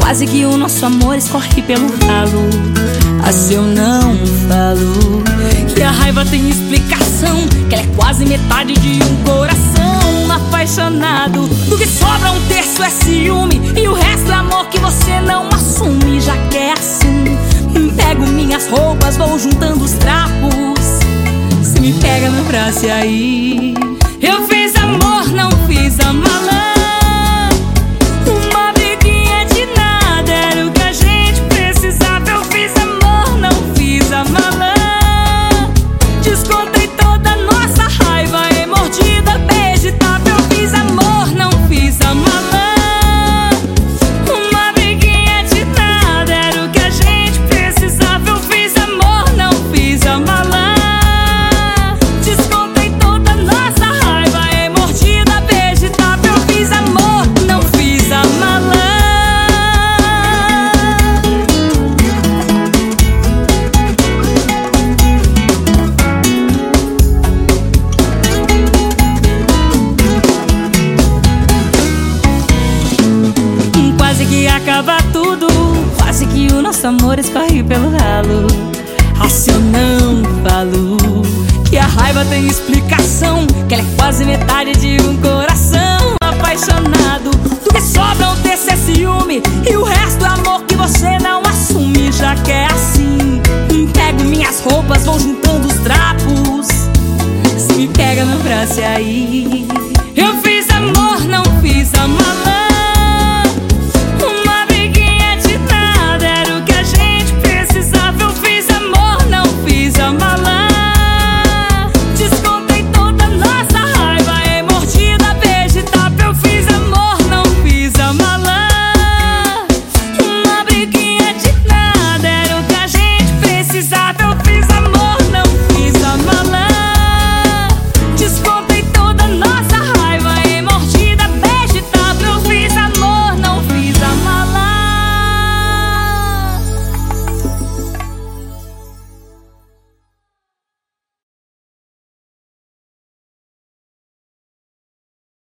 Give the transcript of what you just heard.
Quase que o nosso amor escorre pelo ralo. Assim eu não falo Que a raiva tem explicação Que ela é quase metade de um coração apaixonado. Do que sobra um terço é ciúme E o resto é amor que você não assume Já que é assim. Pego minhas roupas, vou juntando os trapos. Se me pega no braço e aí acaba nosso amor escorre pelo ralo. Assim não falo. Que a raiva tem explicação Que ela é quase metade de um coração apaixonado. Do que sobra um terço é ciúme E o resto é amor que você não assume Já que é assim. Pego minhas roupas, vou juntando os trapos. Se me pega no braço e aí